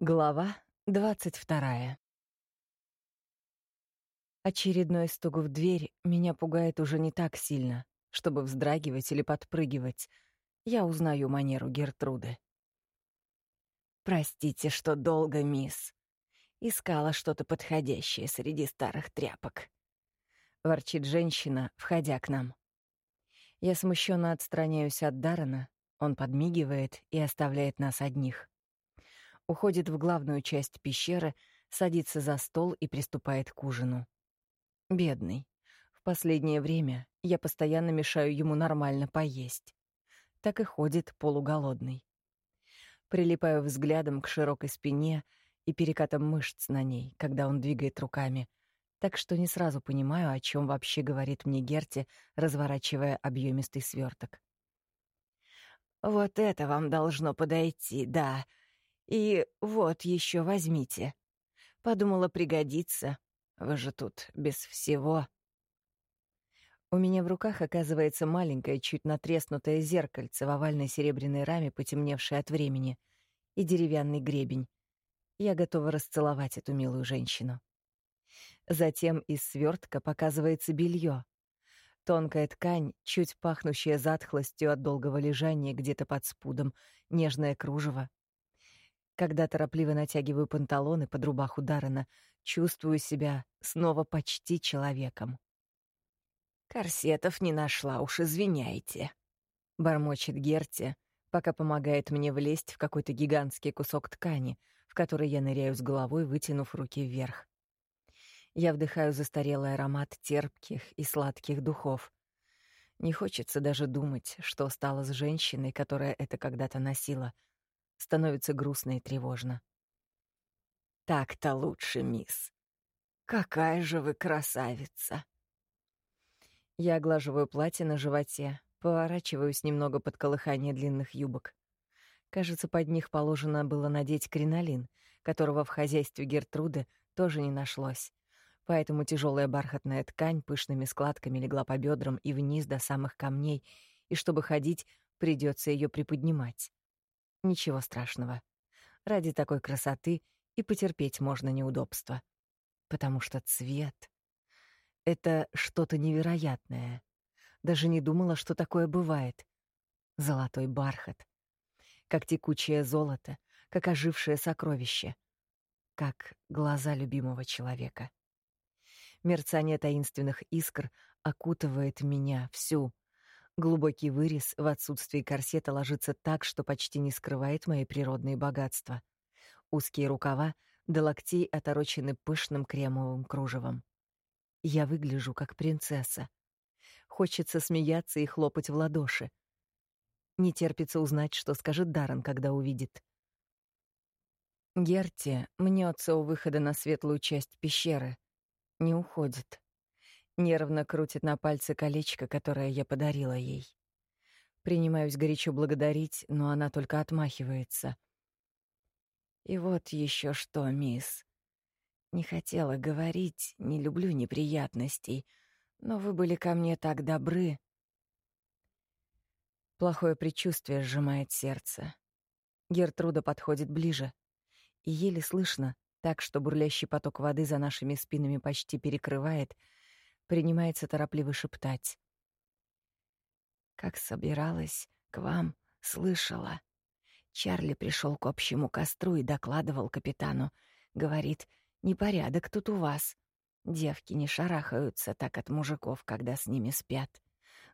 Глава двадцать вторая. Очередной стук в дверь меня пугает уже не так сильно, чтобы вздрагивать или подпрыгивать. Я узнаю манеру Гертруды. «Простите, что долго, мисс. Искала что-то подходящее среди старых тряпок», — ворчит женщина, входя к нам. Я смущенно отстраняюсь от Дарана, он подмигивает и оставляет нас одних уходит в главную часть пещеры, садится за стол и приступает к ужину. Бедный. В последнее время я постоянно мешаю ему нормально поесть. Так и ходит полуголодный. Прилипаю взглядом к широкой спине и перекатам мышц на ней, когда он двигает руками, так что не сразу понимаю, о чем вообще говорит мне Герти, разворачивая объемистый сверток. «Вот это вам должно подойти, да», и вот еще возьмите. Подумала, пригодится. Вы же тут без всего. У меня в руках оказывается маленькое, чуть натреснутое зеркальце в овальной серебряной раме, потемневшее от времени, и деревянный гребень. Я готова расцеловать эту милую женщину. Затем из свертка показывается белье. Тонкая ткань, чуть пахнущая затхлостью от долгого лежания где-то под спудом, нежное кружево, когда торопливо натягиваю панталоны под рубаху Даррена, чувствую себя снова почти человеком. «Корсетов не нашла, уж извиняйте», — бормочет Герти, пока помогает мне влезть в какой-то гигантский кусок ткани, в который я ныряю с головой, вытянув руки вверх. Я вдыхаю застарелый аромат терпких и сладких духов. Не хочется даже думать, что стало с женщиной, которая это когда-то носила — становится грустно и тревожно. «Так-то лучше, мисс. Какая же вы красавица!» Я оглаживаю платье на животе, поворачиваюсь немного под колыхание длинных юбок. Кажется, под них положено было надеть кринолин, которого в хозяйстве Гертруды тоже не нашлось. Поэтому тяжелая бархатная ткань пышными складками легла по бедрам и вниз до самых камней, и чтобы ходить, придется ее приподнимать. Ничего страшного. Ради такой красоты и потерпеть можно неудобства. Потому что цвет — это что-то невероятное. Даже не думала, что такое бывает. Золотой бархат. Как текучее золото, как ожившее сокровище. Как глаза любимого человека. Мерцание таинственных искр окутывает меня всю, Глубокий вырез в отсутствии корсета ложится так, что почти не скрывает мои природные богатства. Узкие рукава до локтей оторочены пышным кремовым кружевом. Я выгляжу как принцесса. Хочется смеяться и хлопать в ладоши. Не терпится узнать, что скажет Даррен, когда увидит. Герти мнется у выхода на светлую часть пещеры. Не уходит. Нервно крутит на пальце колечко, которое я подарила ей. Принимаюсь горячо благодарить, но она только отмахивается. И вот еще что, мисс. Не хотела говорить, не люблю неприятностей, но вы были ко мне так добры. Плохое предчувствие сжимает сердце. Гертруда подходит ближе, и еле слышно, так что бурлящий поток воды за нашими спинами почти перекрывает — принимается торопливо шептать. «Как собиралась к вам, слышала. Чарли пришел к общему костру и докладывал капитану. Говорит, непорядок тут у вас. Девки не шарахаются так от мужиков, когда с ними спят.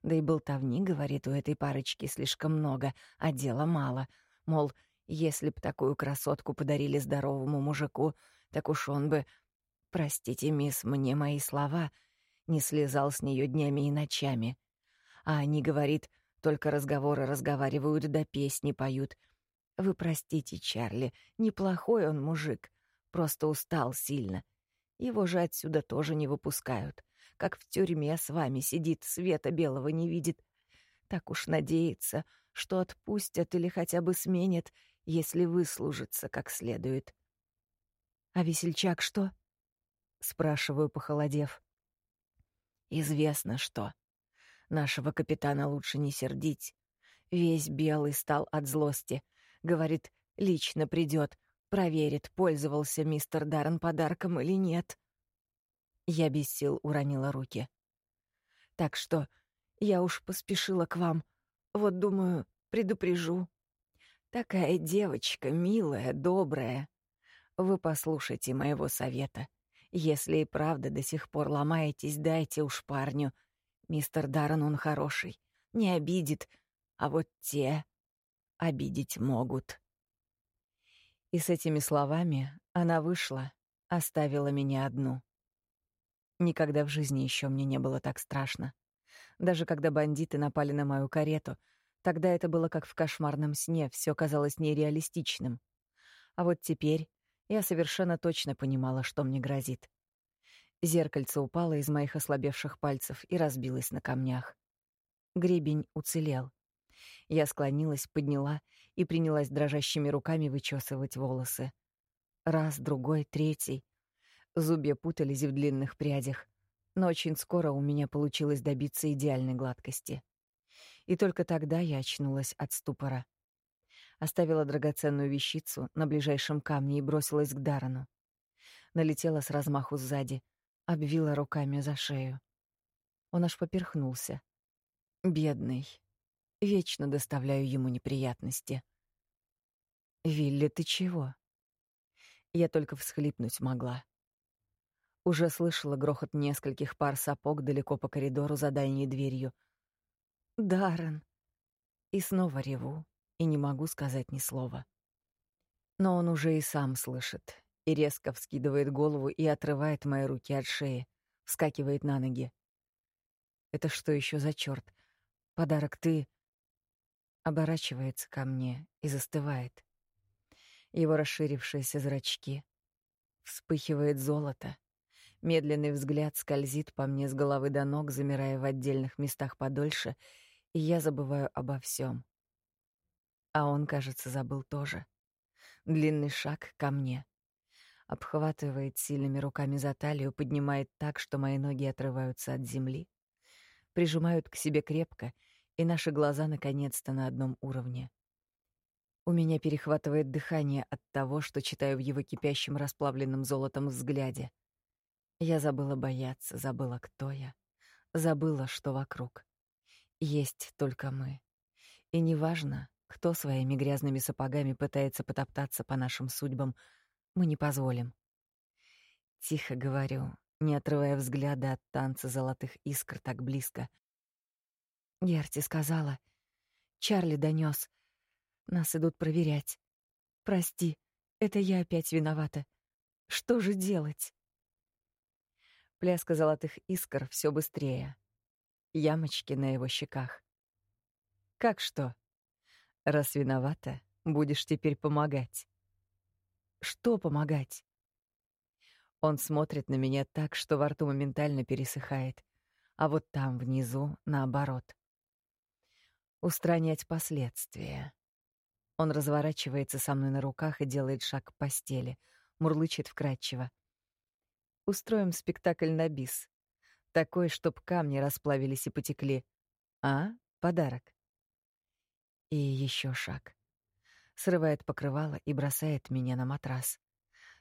Да и болтовни, говорит, у этой парочки слишком много, а дела мало. Мол, если б такую красотку подарили здоровому мужику, так уж он бы... Простите, мисс, мне мои слова — не слезал с нее днями и ночами. А они, говорит, только разговоры разговаривают да песни поют. Вы простите, Чарли, неплохой он мужик, просто устал сильно. Его же отсюда тоже не выпускают. Как в тюрьме с вами сидит, света белого не видит. Так уж надеется, что отпустят или хотя бы сменят, если выслужится как следует. «А весельчак что?» — спрашиваю, похолодев. Известно что. Нашего капитана лучше не сердить. Весь белый стал от злости. Говорит, лично придет, проверит, пользовался мистер Даррен подарком или нет. Я без сил уронила руки. Так что я уж поспешила к вам. Вот, думаю, предупрежу. Такая девочка, милая, добрая. Вы послушайте моего совета. Если и правда до сих пор ломаетесь, дайте уж парню. Мистер Даррен, он хороший, не обидит, а вот те обидеть могут. И с этими словами она вышла, оставила меня одну. Никогда в жизни еще мне не было так страшно. Даже когда бандиты напали на мою карету, тогда это было как в кошмарном сне, все казалось нереалистичным. А вот теперь я совершенно точно понимала, что мне грозит. Зеркальце упало из моих ослабевших пальцев и разбилось на камнях. Гребень уцелел. Я склонилась, подняла и принялась дрожащими руками вычесывать волосы. Раз, другой, третий. Зубья путались в длинных прядях, но очень скоро у меня получилось добиться идеальной гладкости. И только тогда я очнулась от ступора. Оставила драгоценную вещицу на ближайшем камне и бросилась к Дарану. Налетела с размаху сзади, обвила руками за шею. Он аж поперхнулся. Бедный. Вечно доставляю ему неприятности. «Вилли, ты чего?» Я только всхлипнуть могла. Уже слышала грохот нескольких пар сапог далеко по коридору за дальней дверью. «Даррен!» И снова реву, и не могу сказать ни слова. Но он уже и сам слышит, и резко вскидывает голову и отрывает мои руки от шеи, вскакивает на ноги. Это что еще за черт? Подарок ты... Оборачивается ко мне и застывает. Его расширившиеся зрачки. Вспыхивает золото. Медленный взгляд скользит по мне с головы до ног, замирая в отдельных местах подольше, и я забываю обо всем. А он, кажется, забыл тоже. Длинный шаг ко мне. Обхватывает сильными руками за талию, поднимает так, что мои ноги отрываются от земли. Прижимают к себе крепко, и наши глаза наконец-то на одном уровне. У меня перехватывает дыхание от того, что читаю в его кипящем расплавленным золотом взгляде — я забыла бояться, забыла, кто я, забыла, что вокруг. Есть только мы. И неважно, кто своими грязными сапогами пытается потоптаться по нашим судьбам, мы не позволим. Тихо говорю, не отрывая взгляда от танца золотых искр так близко. Герти сказала, Чарли донес, нас идут проверять. Прости, это я опять виновата. Что же делать? Пляска золотых искр все быстрее. Ямочки на его щеках. Как что? Раз виновата, будешь теперь помогать. Что помогать? Он смотрит на меня так, что во рту моментально пересыхает, а вот там внизу наоборот. Устранять последствия. Он разворачивается со мной на руках и делает шаг к постели, мурлычет вкрадчиво. Устроим спектакль на бис. Такой, чтоб камни расплавились и потекли. А? Подарок. И еще шаг. Срывает покрывало и бросает меня на матрас.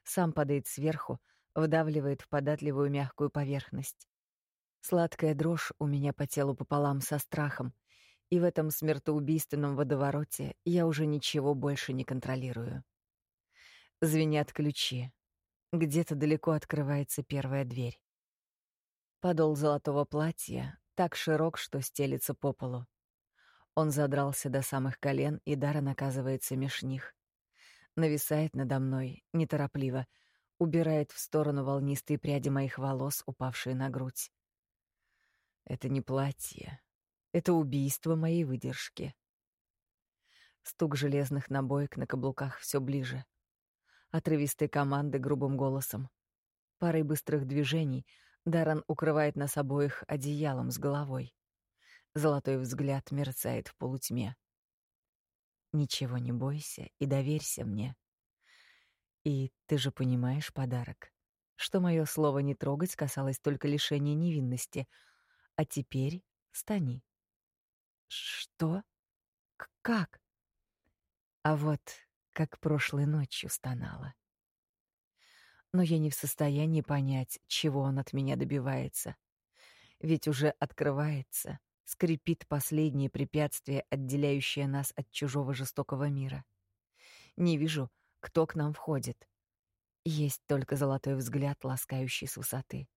Сам падает сверху, вдавливает в податливую мягкую поверхность. Сладкая дрожь у меня по телу пополам со страхом, и в этом смертоубийственном водовороте я уже ничего больше не контролирую. Звенят ключи, где-то далеко открывается первая дверь. Подол золотого платья так широк, что стелится по полу. Он задрался до самых колен, и Даррен оказывается меж них. Нависает надо мной, неторопливо, убирает в сторону волнистые пряди моих волос, упавшие на грудь. Это не платье. Это убийство моей выдержки. Стук железных набоек на каблуках все ближе отрывистой команды грубым голосом. Парой быстрых движений Даран укрывает нас обоих одеялом с головой. Золотой взгляд мерцает в полутьме. Ничего не бойся и доверься мне. И ты же понимаешь подарок, что мое слово не трогать касалось только лишения невинности, а теперь стани. Что? К как? А вот как прошлой ночью стонала. Но я не в состоянии понять, чего он от меня добивается. Ведь уже открывается, скрипит последнее препятствие, отделяющее нас от чужого жестокого мира. Не вижу, кто к нам входит. Есть только золотой взгляд, ласкающий с высоты.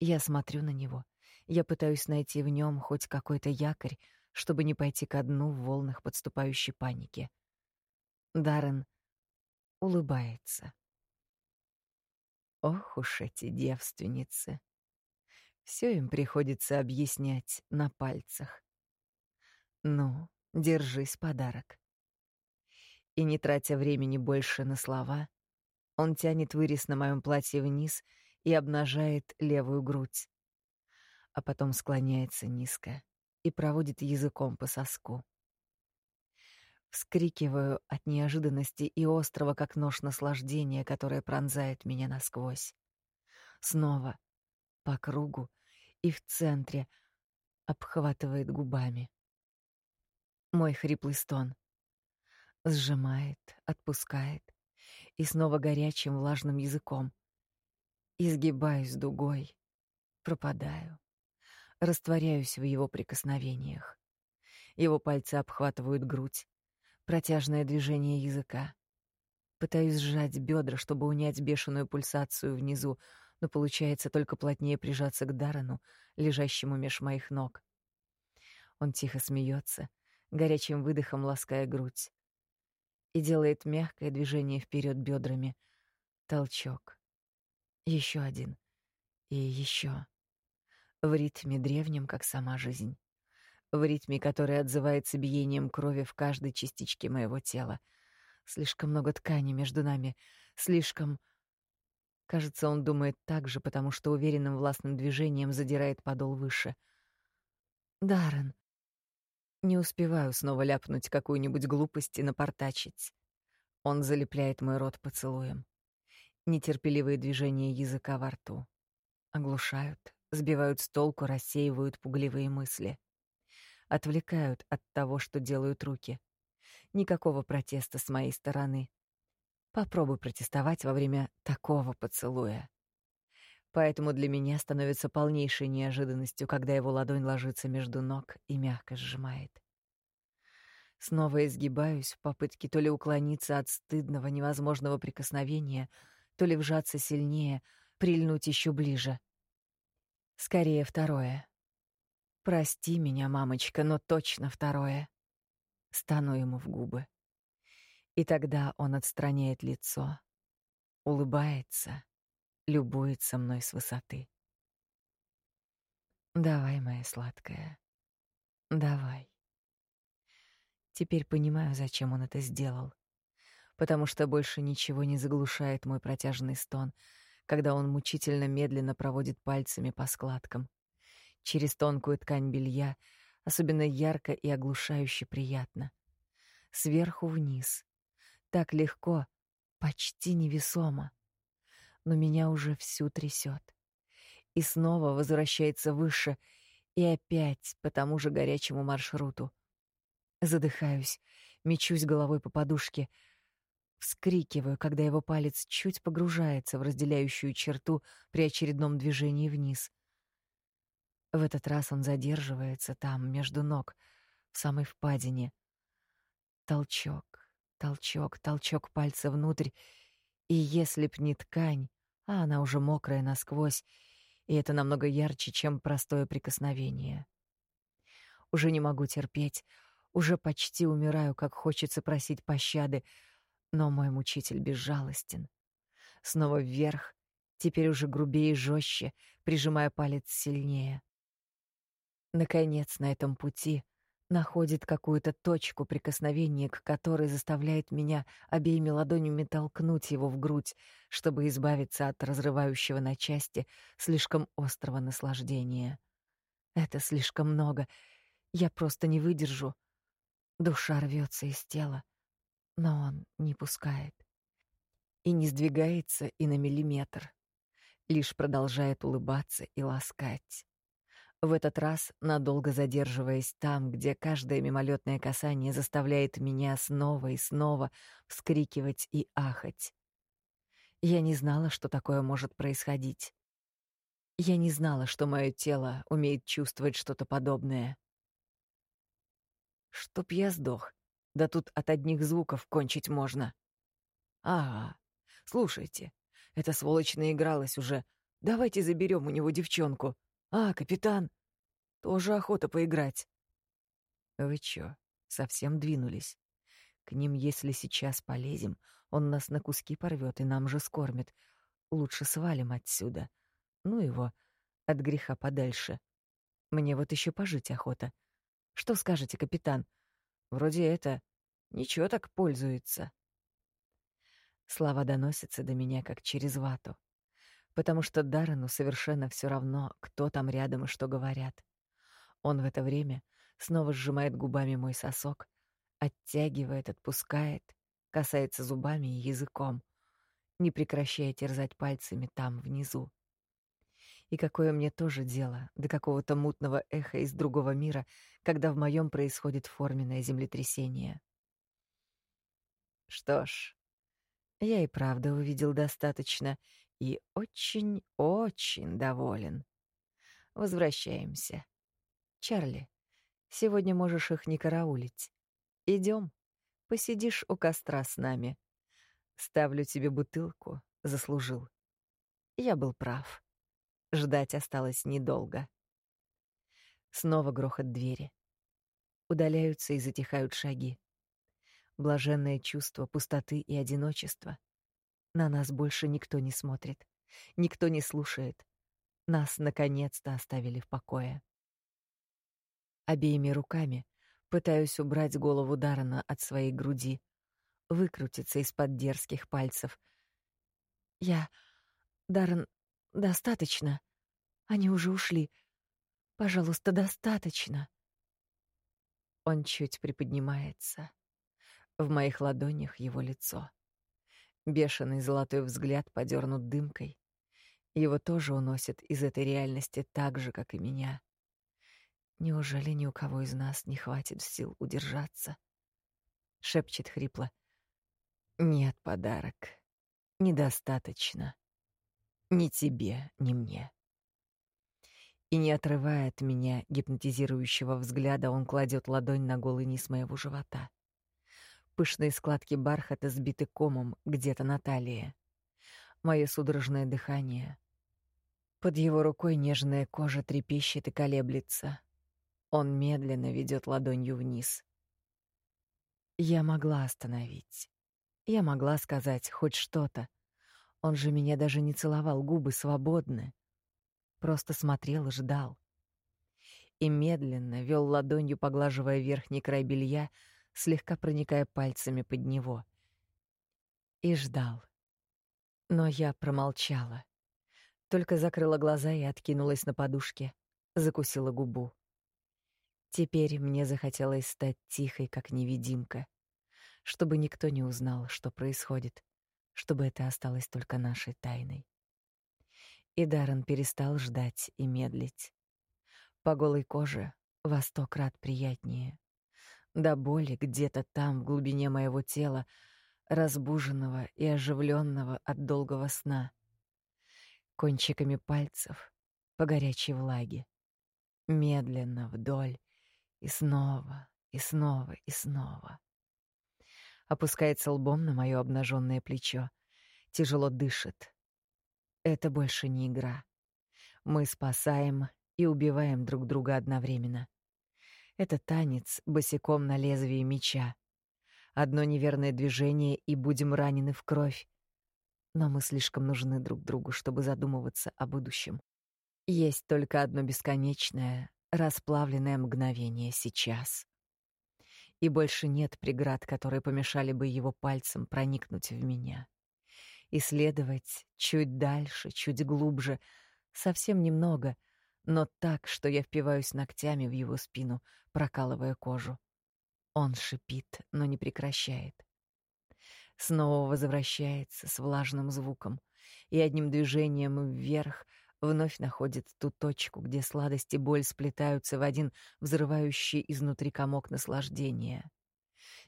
Я смотрю на него. Я пытаюсь найти в нем хоть какой-то якорь, чтобы не пойти ко дну в волнах подступающей паники. Даррен улыбается. Ох уж эти девственницы. Все им приходится объяснять на пальцах. Ну, держись, подарок. И не тратя времени больше на слова, он тянет вырез на моем платье вниз и обнажает левую грудь, а потом склоняется низко и проводит языком по соску. Вскрикиваю от неожиданности и острого, как нож наслаждения, которое пронзает меня насквозь. Снова, по кругу и в центре, обхватывает губами. Мой хриплый стон. Сжимает, отпускает. И снова горячим влажным языком. Изгибаюсь дугой, пропадаю. Растворяюсь в его прикосновениях. Его пальцы обхватывают грудь. Протяжное движение языка. Пытаюсь сжать бедра, чтобы унять бешеную пульсацию внизу, но получается только плотнее прижаться к Дарану, лежащему меж моих ног. Он тихо смеется, горячим выдохом лаская грудь, и делает мягкое движение вперед бедрами. Толчок. Еще один. И еще. В ритме древнем, как сама жизнь. В ритме, который отзывается биением крови в каждой частичке моего тела. Слишком много ткани между нами. Слишком... Кажется, он думает так же, потому что уверенным властным движением задирает подол выше. Даррен. Не успеваю снова ляпнуть какую-нибудь глупость и напортачить. Он залепляет мой рот поцелуем. Нетерпеливые движения языка во рту. Оглушают, сбивают с толку, рассеивают пугливые мысли. Отвлекают от того, что делают руки. Никакого протеста с моей стороны. Попробуй протестовать во время такого поцелуя. Поэтому для меня становится полнейшей неожиданностью, когда его ладонь ложится между ног и мягко сжимает. Снова изгибаюсь в попытке то ли уклониться от стыдного, невозможного прикосновения, то ли вжаться сильнее, прильнуть еще ближе. Скорее второе. Прости меня, мамочка, но точно второе. Стану ему в губы. И тогда он отстраняет лицо, улыбается, любуется мной с высоты. Давай, моя сладкая. Давай. Теперь понимаю, зачем он это сделал. Потому что больше ничего не заглушает мой протяжный стон, когда он мучительно медленно проводит пальцами по складкам. Через тонкую ткань белья, особенно ярко и оглушающе приятно. Сверху вниз, так легко, почти невесомо. Но меня уже всю трясет. И снова возвращается выше, и опять по тому же горячему маршруту. Задыхаюсь, мечусь головой по подушке, вскрикиваю, когда его палец чуть погружается в разделяющую черту при очередном движении вниз. В этот раз он задерживается там, между ног, в самой впадине. Толчок, толчок, толчок пальца внутрь, и если б не ткань, а она уже мокрая насквозь, и это намного ярче, чем простое прикосновение. Уже не могу терпеть, уже почти умираю, как хочется просить пощады, но мой мучитель безжалостен. Снова вверх, теперь уже грубее и жестче, прижимая палец сильнее. Наконец, на этом пути находит какую-то точку прикосновения, к которой заставляет меня обеими ладонями толкнуть его в грудь, чтобы избавиться от разрывающего на части слишком острого наслаждения. Это слишком много. Я просто не выдержу. Душа рвется из тела, но он не пускает. И не сдвигается и на миллиметр. Лишь продолжает улыбаться и ласкать. В этот раз надолго задерживаясь там, где каждое мимолетное касание заставляет меня снова и снова вскрикивать и ахать. Я не знала, что такое может происходить. Я не знала, что мое тело умеет чувствовать что-то подобное. Чтоб я сдох. Да тут от одних звуков кончить можно. Ага. Слушайте, эта сволочь наигралась уже. Давайте заберем у него девчонку. А, капитан, тоже охота поиграть. Вы чё, совсем двинулись? К ним, если сейчас полезем, он нас на куски порвет и нам же скормит. Лучше свалим отсюда. Ну его, от греха подальше. Мне вот еще пожить охота. Что скажете, капитан? Вроде это ничего так пользуется. Слова доносятся до меня как через вату, потому что Даррену совершенно все равно, кто там рядом и что говорят. Он в это время снова сжимает губами мой сосок, оттягивает, отпускает, касается зубами и языком, не прекращая терзать пальцами там внизу. И какое мне тоже дело до какого-то мутного эха из другого мира, когда в моем происходит форменное землетрясение. Что ж, я и правда увидел достаточно и очень-очень доволен. Возвращаемся. Чарли, сегодня можешь их не караулить. Идем, посидишь у костра с нами. Ставлю тебе бутылку, заслужил. Я был прав. Ждать осталось недолго. Снова грохот двери. Удаляются и затихают шаги. Блаженное чувство пустоты и одиночества. На нас больше никто не смотрит, никто не слушает. Нас наконец-то оставили в покое. Обеими руками пытаюсь убрать голову Дарана от своей груди, выкрутиться из-под дерзких пальцев. Я... Даррен, Достаточно. Они уже ушли. Пожалуйста, достаточно. Он чуть приподнимается. В моих ладонях его лицо. Бешеный золотой взгляд подернут дымкой. Его тоже уносит из этой реальности так же, как и меня. Неужели ни у кого из нас не хватит сил удержаться? Шепчет хрипло. Нет, подарок. Недостаточно. Ни тебе, ни мне. И не отрывая от меня гипнотизирующего взгляда, он кладет ладонь на голый низ моего живота. Пышные складки бархата сбиты комом где-то на талии. Мое судорожное дыхание. Под его рукой нежная кожа трепещет и колеблется. Он медленно ведет ладонью вниз. Я могла остановить. Я могла сказать хоть что-то, он же меня даже не целовал, губы свободны. Просто смотрел и ждал. И медленно вел ладонью, поглаживая верхний край белья, слегка проникая пальцами под него. И ждал. Но я промолчала. Только закрыла глаза и откинулась на подушке, закусила губу. Теперь мне захотелось стать тихой, как невидимка, чтобы никто не узнал, что происходит чтобы это осталось только нашей тайной. И Даррен перестал ждать и медлить. По голой коже во сто крат приятнее. До боли где-то там, в глубине моего тела, разбуженного и оживленного от долгого сна. Кончиками пальцев по горячей влаге. Медленно вдоль и снова, и снова, и снова опускается лбом на моё обнажённое плечо, тяжело дышит. Это больше не игра. Мы спасаем и убиваем друг друга одновременно. Это танец босиком на лезвии меча. Одно неверное движение и будем ранены в кровь. Но мы слишком нужны друг другу, чтобы задумываться о будущем. Есть только одно бесконечное, расплавленное мгновение сейчас и больше нет преград, которые помешали бы его пальцем проникнуть в меня. Исследовать чуть дальше, чуть глубже, совсем немного, но так, что я впиваюсь ногтями в его спину, прокалывая кожу. Он шипит, но не прекращает. Снова возвращается с влажным звуком и одним движением вверх вновь находит ту точку, где сладость и боль сплетаются в один взрывающий изнутри комок наслаждения.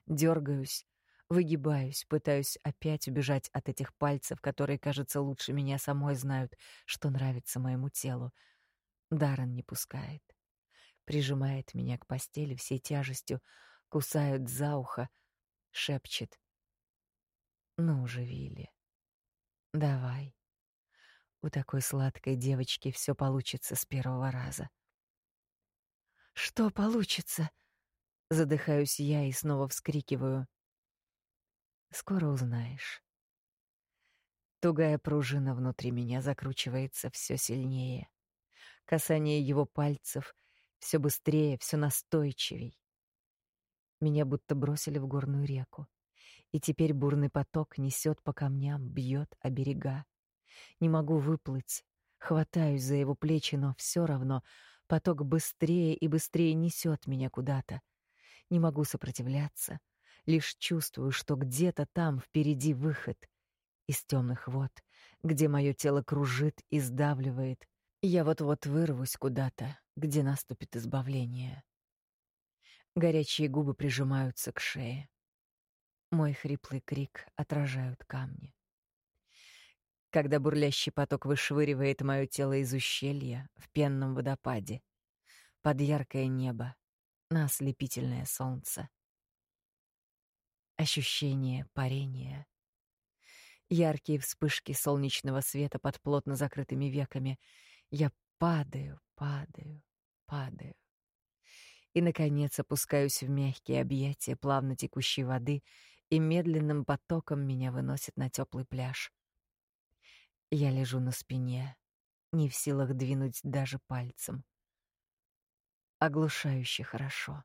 Дергаюсь, выгибаюсь, пытаюсь опять убежать от этих пальцев, которые, кажется, лучше меня самой знают, что нравится моему телу. Даррен не пускает. Прижимает меня к постели всей тяжестью, кусает за ухо, шепчет. «Ну же, Вилли, давай. У такой сладкой девочки все получится с первого раза». «Что получится?» Задыхаюсь я и снова вскрикиваю. «Скоро узнаешь». Тугая пружина внутри меня закручивается все сильнее. Касание его пальцев все быстрее, все настойчивей. Меня будто бросили в горную реку. И теперь бурный поток несет по камням, бьет о берега. Не могу выплыть, хватаюсь за его плечи, но все равно поток быстрее и быстрее несет меня куда-то. Не могу сопротивляться, лишь чувствую, что где-то там впереди выход из темных вод, где мое тело кружит и сдавливает. Я вот-вот вырвусь куда-то, где наступит избавление. Горячие губы прижимаются к шее. Мой хриплый крик отражают камни. Когда бурлящий поток вышвыривает мое тело из ущелья в пенном водопаде, под яркое небо, на ослепительное солнце. Ощущение парения. Яркие вспышки солнечного света под плотно закрытыми веками. Я падаю, падаю, падаю и, наконец, опускаюсь в мягкие объятия плавно текущей воды и медленным потоком меня выносит на теплый пляж. Я лежу на спине, не в силах двинуть даже пальцем. Оглушающе хорошо.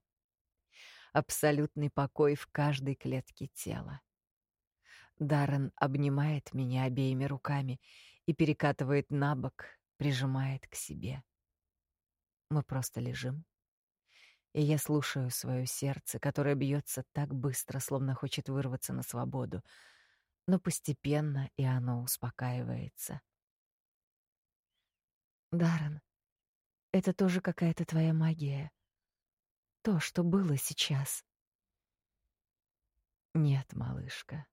Абсолютный покой в каждой клетке тела. Даррен обнимает меня обеими руками и перекатывает на бок, прижимает к себе. Мы просто лежим и я слушаю свое сердце, которое бьется так быстро, словно хочет вырваться на свободу, но постепенно и оно успокаивается. Даррен, это тоже какая-то твоя магия. То, что было сейчас. Нет, малышка.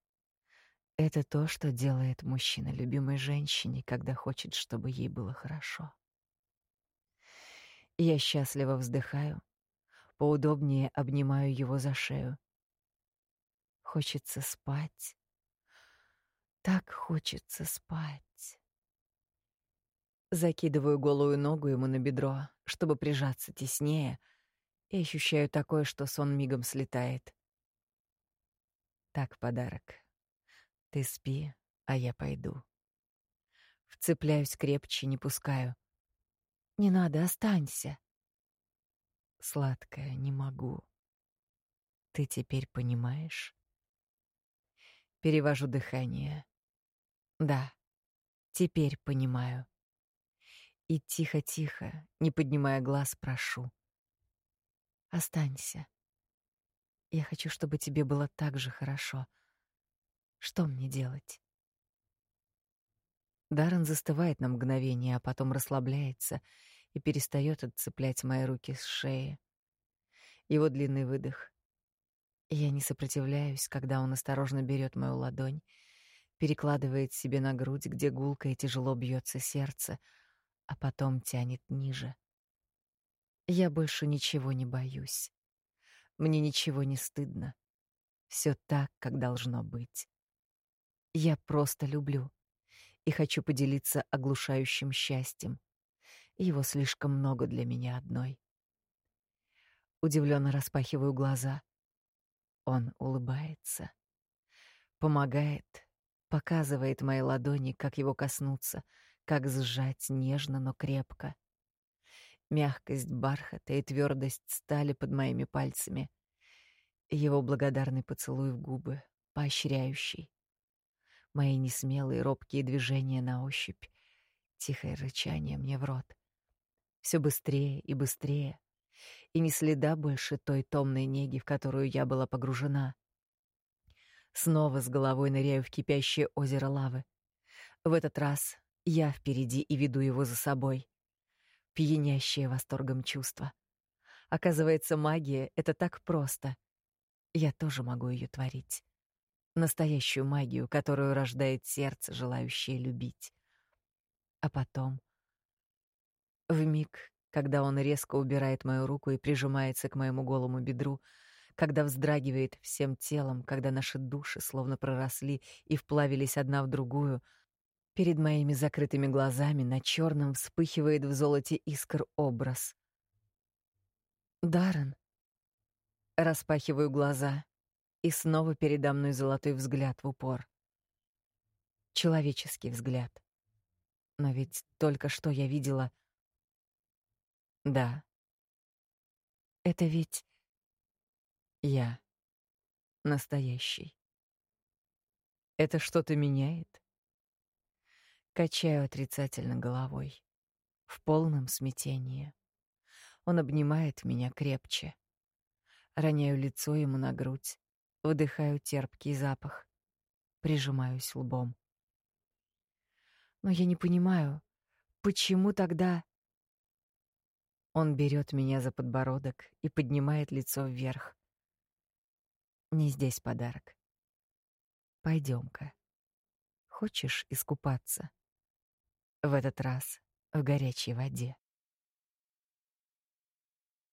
Это то, что делает мужчина любимой женщине, когда хочет, чтобы ей было хорошо. Я счастливо вздыхаю поудобнее обнимаю его за шею. Хочется спать. Так хочется спать. Закидываю голую ногу ему на бедро, чтобы прижаться теснее, и ощущаю такое, что сон мигом слетает. Так подарок. Ты спи, а я пойду. Вцепляюсь крепче, не пускаю. Не надо, останься. Сладкая, не могу. Ты теперь понимаешь? Перевожу дыхание. Да, теперь понимаю. И тихо-тихо, не поднимая глаз, прошу. Останься. Я хочу, чтобы тебе было так же хорошо. Что мне делать? Даррен застывает на мгновение, а потом расслабляется и перестает отцеплять мои руки с шеи. Его длинный выдох. Я не сопротивляюсь, когда он осторожно берет мою ладонь, перекладывает себе на грудь, где гулко и тяжело бьется сердце, а потом тянет ниже. Я больше ничего не боюсь. Мне ничего не стыдно. Все так, как должно быть. Я просто люблю и хочу поделиться оглушающим счастьем, его слишком много для меня одной. Удивленно распахиваю глаза. Он улыбается, помогает, показывает мои ладони, как его коснуться, как сжать нежно, но крепко. Мягкость бархата и твердость стали под моими пальцами. Его благодарный поцелуй в губы, поощряющий. Мои несмелые робкие движения на ощупь, тихое рычание мне в рот все быстрее и быстрее, и ни следа больше той томной неги, в которую я была погружена. Снова с головой ныряю в кипящее озеро лавы. В этот раз Я впереди и веду его за собой. Пьянящее восторгом чувство. Оказывается, магия — это так просто. Я тоже могу ее творить. Настоящую магию, которую рождает сердце, желающее любить. А потом... В миг, когда он резко убирает мою руку и прижимается к моему голому бедру, когда вздрагивает всем телом, когда наши души словно проросли и вплавились одна в другую, перед моими закрытыми глазами на черном вспыхивает в золоте искр образ. Даррен. Распахиваю глаза, и снова передо мной золотой взгляд в упор. Человеческий взгляд. Но ведь только что я видела... Да. Это ведь... Я. Настоящий. Это что-то меняет? Качаю отрицательно головой. В полном смятении. Он обнимает меня крепче. Роняю лицо ему на грудь, вдыхаю терпкий запах, прижимаюсь лбом. Но я не понимаю, почему тогда... Он берет меня за подбородок и поднимает лицо вверх. Не здесь подарок. Пойдем-ка. Хочешь искупаться? В этот раз в горячей воде.